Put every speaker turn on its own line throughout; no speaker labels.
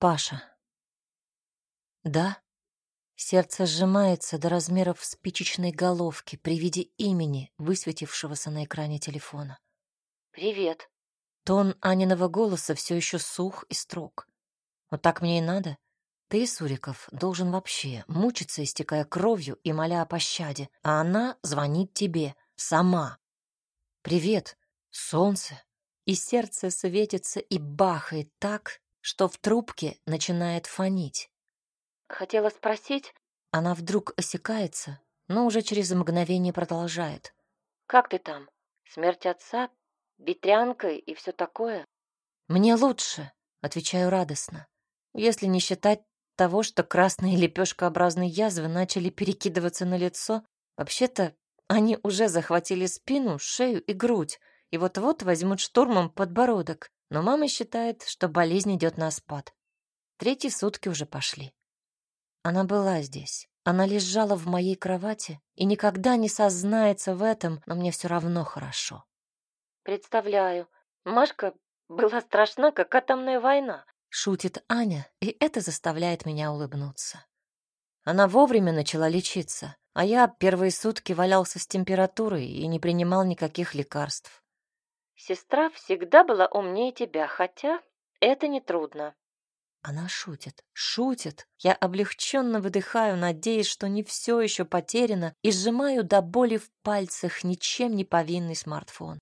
Паша. Да? Сердце сжимается до размеров спичечной головки при виде имени, высветившегося на экране телефона. «Привет». Тон Аниного голоса все еще сух и строг. Вот так мне и надо. Ты, Суриков, должен вообще мучиться, истекая кровью и моля о пощаде, а она звонит тебе сама. «Привет, солнце!» И сердце светится и бахает так, что в трубке начинает фонить.
Хотела спросить...
Она вдруг осекается, но уже через мгновение продолжает.
«Как ты там? Смерть отца? Ветрянка и все такое?»
«Мне лучше», — отвечаю радостно, если не считать того, что красные лепешкообразные язвы начали перекидываться на лицо. Вообще-то они уже захватили спину, шею и грудь, и вот-вот возьмут штурмом подбородок. Но мама считает, что болезнь идет на спад. Третьи сутки уже пошли. Она была здесь. Она лежала в моей кровати и никогда не сознается в этом, но мне все равно хорошо.
Представляю. Машка была страшна, как атомная война.
Шутит Аня, и это заставляет меня улыбнуться. Она вовремя начала лечиться, а я первые сутки валялся с температурой и не принимал никаких лекарств.
Сестра всегда была умнее тебя, хотя это нетрудно.
Она шутит, шутит. Я облегченно выдыхаю, надеясь, что не все еще потеряно, и сжимаю до боли в пальцах ничем не повинный смартфон.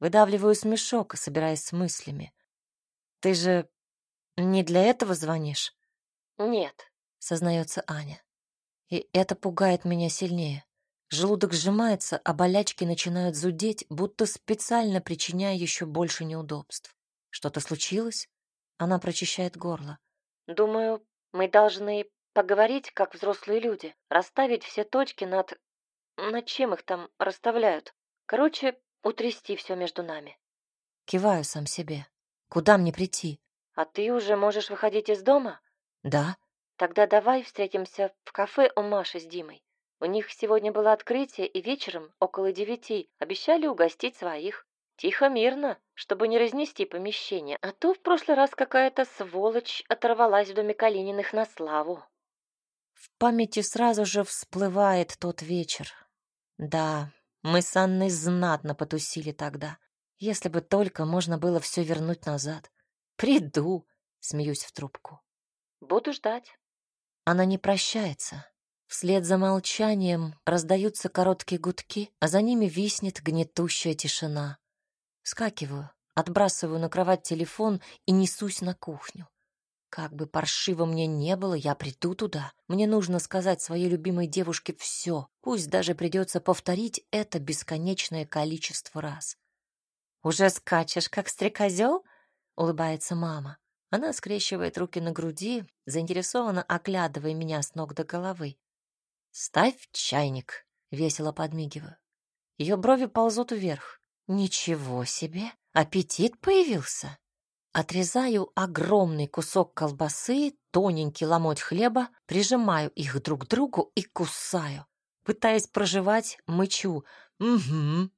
Выдавливаю смешок, собираясь с мыслями. «Ты же не для этого звонишь?»
«Нет», —
сознается Аня. И это пугает меня сильнее. Желудок сжимается, а болячки начинают зудеть, будто специально причиняя еще больше неудобств. Что-то случилось? Она прочищает горло.
Думаю, мы должны поговорить, как взрослые люди, расставить все точки над... над чем их там расставляют. Короче, утрясти все между нами.
Киваю сам себе. Куда мне прийти?
А ты уже можешь выходить из дома?
Да.
Тогда давай встретимся в кафе у Маши с Димой. У них сегодня было открытие, и вечером, около девяти, обещали угостить своих. Тихо, мирно, чтобы не разнести помещение, а то в прошлый раз какая-то сволочь оторвалась в доме Калининых на славу.
В памяти сразу же всплывает тот вечер. Да, мы с Анной знатно потусили тогда. Если бы только можно было все вернуть назад. Приду, смеюсь в трубку.
Буду ждать.
Она не прощается, Вслед за молчанием раздаются короткие гудки, а за ними виснет гнетущая тишина. Скакиваю, отбрасываю на кровать телефон и несусь на кухню. Как бы паршиво мне не было, я приду туда. Мне нужно сказать своей любимой девушке все, пусть даже придется повторить это бесконечное количество раз. «Уже скачешь, как стрекозел?» — улыбается мама. Она скрещивает руки на груди, заинтересованно оглядывая меня с ног до головы. «Ставь чайник», — весело подмигиваю. Ее брови ползут вверх. «Ничего себе! Аппетит появился!» Отрезаю огромный кусок колбасы, тоненький ломоть хлеба, прижимаю их друг к другу и кусаю. Пытаясь проживать, мычу. «Угу».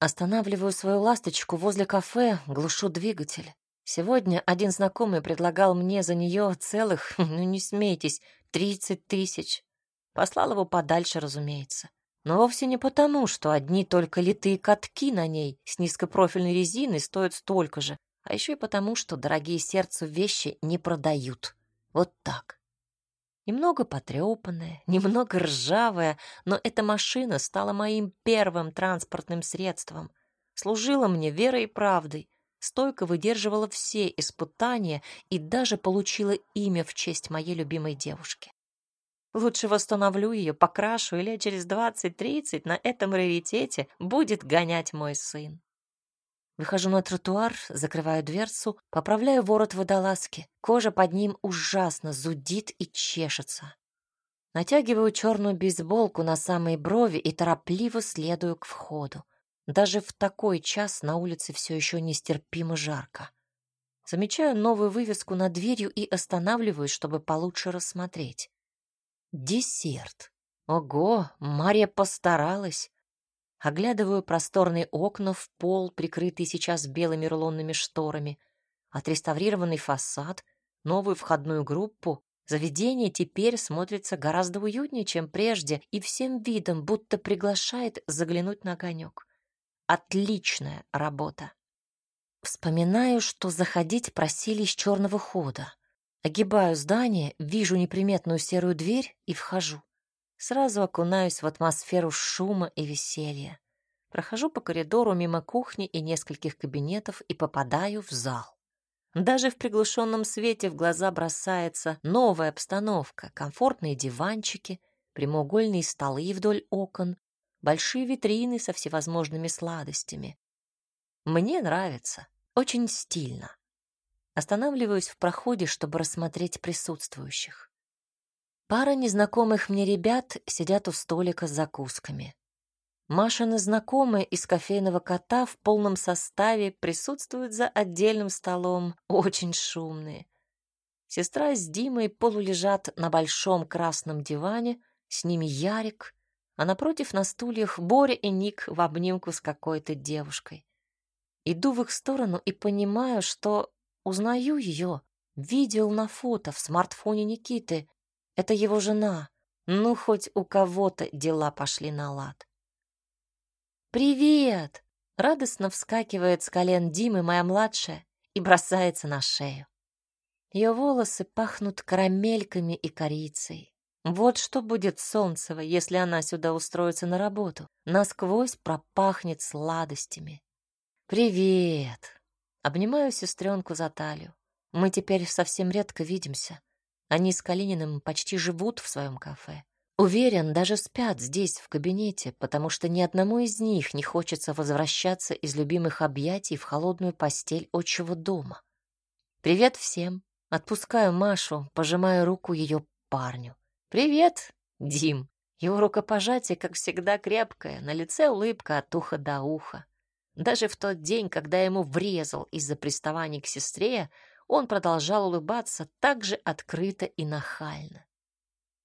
Останавливаю свою ласточку возле кафе, глушу двигатель. Сегодня один знакомый предлагал мне за нее целых, ну не смейтесь, тридцать тысяч. Послал его подальше, разумеется. Но вовсе не потому, что одни только литые катки на ней с низкопрофильной резиной стоят столько же, а еще и потому, что дорогие сердцу вещи не продают. Вот так. Немного потрепанная, немного ржавая, но эта машина стала моим первым транспортным средством. Служила мне верой и правдой, стойко выдерживала все испытания и даже получила имя в честь моей любимой девушки. Лучше восстановлю ее, покрашу, или через двадцать-тридцать на этом раритете будет гонять мой сын. Выхожу на тротуар, закрываю дверцу, поправляю ворот водолазки. Кожа под ним ужасно зудит и чешется. Натягиваю черную бейсболку на самые брови и торопливо следую к входу. Даже в такой час на улице все еще нестерпимо жарко. Замечаю новую вывеску над дверью и останавливаюсь, чтобы получше рассмотреть. Десерт. Ого, Мария постаралась. Оглядываю просторные окна в пол, прикрытые сейчас белыми рулонными шторами. отреставрированный фасад, новую входную группу. Заведение теперь смотрится гораздо уютнее, чем прежде, и всем видом будто приглашает заглянуть на огонек. Отличная работа. Вспоминаю, что заходить просили с черного хода. Огибаю здание, вижу неприметную серую дверь и вхожу. Сразу окунаюсь в атмосферу шума и веселья. Прохожу по коридору мимо кухни и нескольких кабинетов и попадаю в зал. Даже в приглушенном свете в глаза бросается новая обстановка, комфортные диванчики, прямоугольные столы вдоль окон, большие витрины со всевозможными сладостями. Мне нравится, очень стильно. Останавливаюсь в проходе, чтобы рассмотреть присутствующих. Пара незнакомых мне ребят сидят у столика с закусками. Машины знакомые из кофейного кота в полном составе присутствуют за отдельным столом, очень шумные. Сестра с Димой полулежат на большом красном диване, с ними Ярик, а напротив на стульях Боря и Ник в обнимку с какой-то девушкой. Иду в их сторону и понимаю, что Узнаю ее. Видел на фото в смартфоне Никиты. Это его жена. Ну, хоть у кого-то дела пошли на лад. «Привет!» — радостно вскакивает с колен Димы моя младшая и бросается на шею. Ее волосы пахнут карамельками и корицей. Вот что будет Солнцева, если она сюда устроится на работу. Насквозь пропахнет сладостями. «Привет!» Обнимаю сестренку за талию. Мы теперь совсем редко видимся. Они с Калининым почти живут в своем кафе. Уверен, даже спят здесь, в кабинете, потому что ни одному из них не хочется возвращаться из любимых объятий в холодную постель отчего дома. Привет всем. Отпускаю Машу, пожимаю руку ее парню. Привет, Дим. Его рукопожатие, как всегда, крепкое, на лице улыбка от уха до уха. Даже в тот день, когда ему врезал из-за приставаний к сестре, он продолжал улыбаться так же открыто и нахально.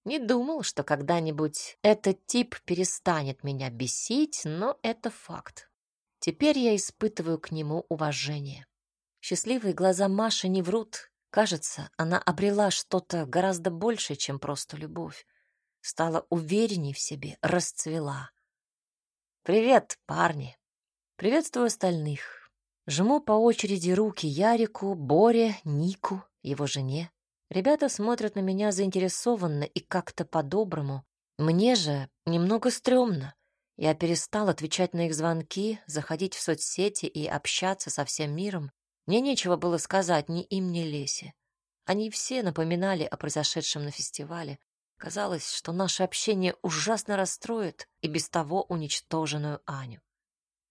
Не думал, что когда-нибудь этот тип перестанет меня бесить, но это факт. Теперь я испытываю к нему уважение. Счастливые глаза Маши не врут. Кажется, она обрела что-то гораздо большее, чем просто любовь. Стала уверенней в себе, расцвела. «Привет, парни!» Приветствую остальных. Жму по очереди руки Ярику, Боре, Нику, его жене. Ребята смотрят на меня заинтересованно и как-то по-доброму. Мне же немного стрёмно. Я перестал отвечать на их звонки, заходить в соцсети и общаться со всем миром. Мне нечего было сказать ни им, ни Лесе. Они все напоминали о произошедшем на фестивале. Казалось, что наше общение ужасно расстроит и без того уничтоженную Аню.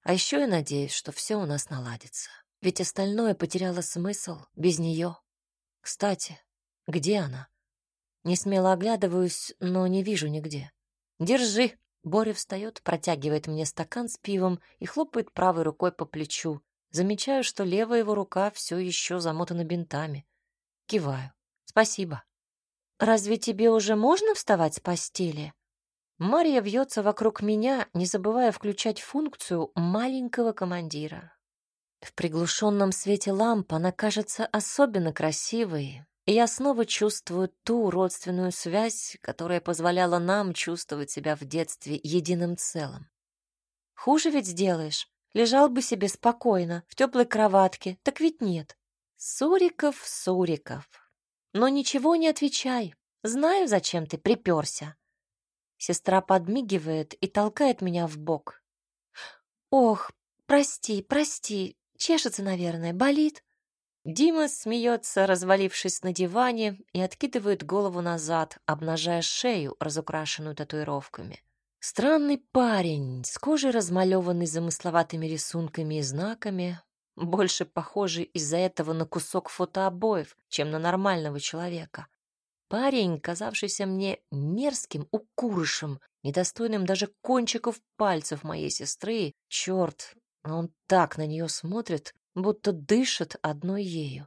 А еще я надеюсь, что все у нас наладится. Ведь остальное потеряло смысл без нее. Кстати, где она? Не смело оглядываюсь, но не вижу нигде. Держи. Боря встает, протягивает мне стакан с пивом и хлопает правой рукой по плечу. Замечаю, что левая его рука все еще замотана бинтами. Киваю. Спасибо. Разве тебе уже можно вставать с постели? Мария вьется вокруг меня, не забывая включать функцию маленького командира. В приглушенном свете ламп она кажется особенно красивой, и я снова чувствую ту родственную связь, которая позволяла нам чувствовать себя в детстве единым целым. Хуже ведь сделаешь. Лежал бы себе спокойно, в теплой кроватке, так ведь нет. Суриков, Суриков. Но ничего не отвечай. Знаю, зачем ты приперся. Сестра подмигивает и толкает меня в бок. Ох, прости, прости, чешется, наверное, болит. Дима смеется, развалившись на диване, и откидывает голову назад, обнажая шею, разукрашенную татуировками. Странный парень, с кожей размалеванный замысловатыми рисунками и знаками, больше похожий из-за этого на кусок фотообоев, чем на нормального человека. Парень, казавшийся мне мерзким укурышем, недостойным даже кончиков пальцев моей сестры, черт, он так на нее смотрит, будто дышит одной ею.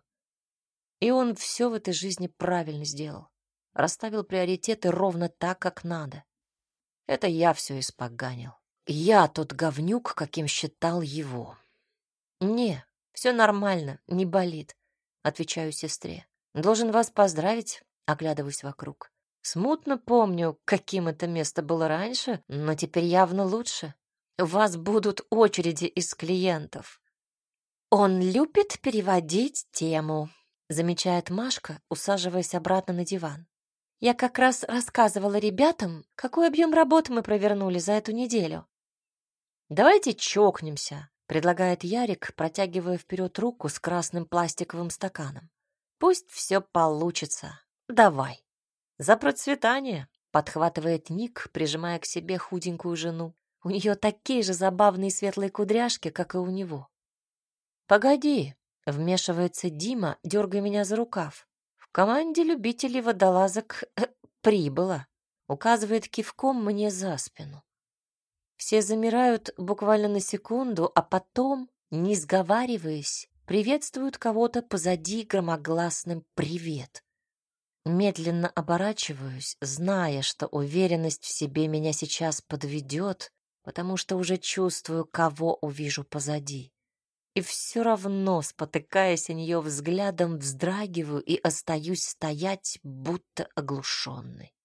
И он все в этой жизни правильно сделал. Расставил приоритеты ровно так, как надо. Это я все испоганил. Я тот говнюк, каким считал его. Не, все нормально, не болит. отвечаю сестре. Должен вас поздравить, оглядываюсь вокруг. Смутно помню, каким это место было раньше, но теперь явно лучше. У вас будут очереди из клиентов. Он любит переводить тему, замечает Машка, усаживаясь обратно на диван. Я как раз рассказывала ребятам, какой объем работы мы провернули за эту неделю. Давайте чокнемся, предлагает Ярик, протягивая вперед руку с красным пластиковым стаканом. Пусть все получится. Давай. За процветание, подхватывает Ник, прижимая к себе худенькую жену. У нее такие же забавные светлые кудряшки, как и у него. Погоди, вмешивается Дима, дергая меня за рукав. В команде любителей водолазок э, прибыло. Указывает кивком мне за спину. Все замирают буквально на секунду, а потом, не сговариваясь, приветствуют кого-то позади громогласным «привет». Медленно оборачиваюсь, зная, что уверенность в себе меня сейчас подведет, потому что уже чувствую, кого увижу позади. И все равно, спотыкаясь о нее взглядом, вздрагиваю и остаюсь стоять, будто оглушенный.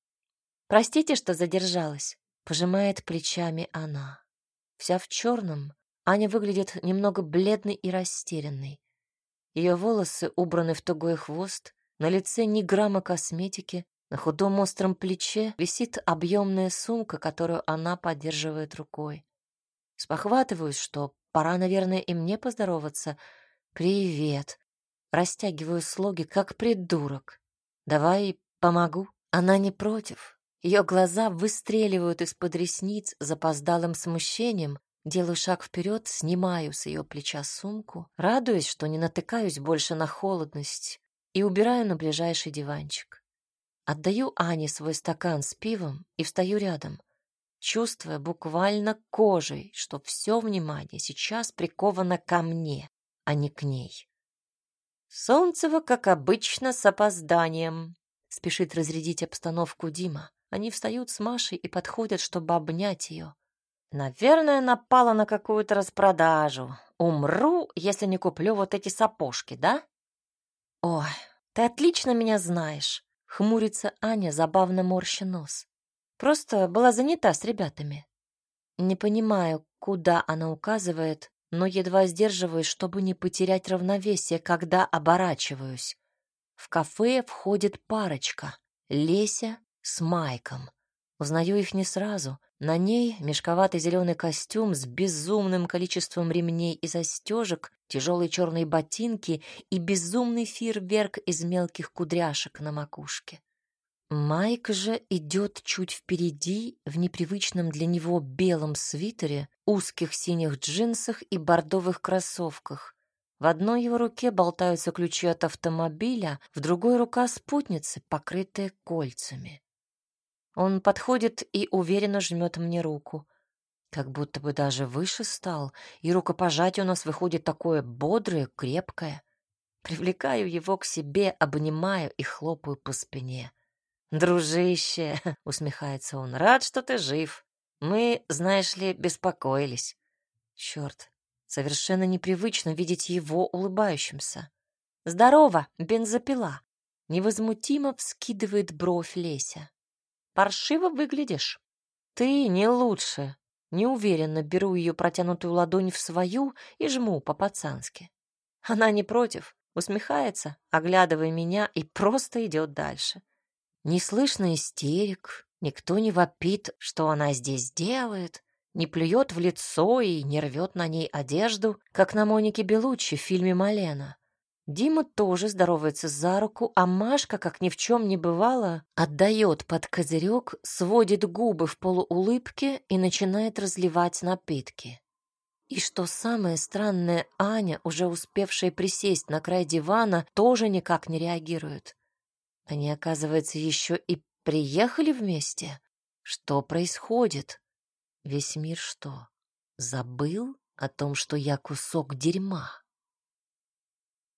«Простите, что задержалась», — пожимает плечами она. Вся в черном, Аня выглядит немного бледной и растерянной. Ее волосы убраны в тугой хвост, на лице ни грамма косметики, на худом остром плече висит объемная сумка, которую она поддерживает рукой. Спохватываюсь, что пора, наверное, и мне поздороваться. «Привет!» Растягиваю слоги, как придурок. «Давай помогу?» Она не против. Ее глаза выстреливают из-под ресниц запоздалым смущением. Делаю шаг вперед, снимаю с ее плеча сумку, радуюсь, что не натыкаюсь больше на холодность, и убираю на ближайший диванчик. Отдаю Ане свой стакан с пивом и встаю рядом, чувствуя буквально кожей, что все внимание сейчас приковано ко мне, а не к ней. Солнцево, как обычно, с опозданием, спешит разрядить обстановку Дима. Они встают с Машей и подходят, чтобы обнять ее. Наверное, напала на какую-то распродажу. Умру, если не куплю вот эти сапожки, да? Ой, ты отлично меня знаешь. Хмурится Аня, забавно морща нос. Просто была занята с ребятами. Не понимаю, куда она указывает, но едва сдерживаюсь, чтобы не потерять равновесие, когда оборачиваюсь. В кафе входит парочка — Леся с Майком. Узнаю их не сразу. На ней мешковатый зеленый костюм с безумным количеством ремней и застежек, тяжелые черные ботинки и безумный фейерверк из мелких кудряшек на макушке. Майк же идет чуть впереди в непривычном для него белом свитере, узких синих джинсах и бордовых кроссовках. В одной его руке болтаются ключи от автомобиля, в другой рука спутницы, покрытая кольцами. Он подходит и уверенно жмет мне руку. Как будто бы даже выше стал, и рукопожатие у нас выходит такое бодрое, крепкое. Привлекаю его к себе, обнимаю и хлопаю по спине. «Дружище!» — усмехается он. «Рад, что ты жив. Мы, знаешь ли, беспокоились». Черт, совершенно непривычно видеть его улыбающимся. «Здорово, бензопила!» Невозмутимо вскидывает бровь Леся. Паршиво выглядишь. Ты не лучше. Неуверенно беру ее протянутую ладонь в свою и жму по-пацански. Она не против, усмехается, оглядывая меня и просто идет дальше. Не слышно истерик, никто не вопит, что она здесь делает, не плюет в лицо и не рвет на ней одежду, как на Монике Белуччи в фильме «Малена». Дима тоже здоровается за руку, а Машка, как ни в чем не бывало, отдает под козырек, сводит губы в полуулыбке и начинает разливать напитки. И что самое странное, Аня, уже успевшая присесть на край дивана, тоже никак не реагирует. Они, оказывается, еще и приехали вместе. Что происходит? Весь мир что, забыл о том, что я кусок дерьма?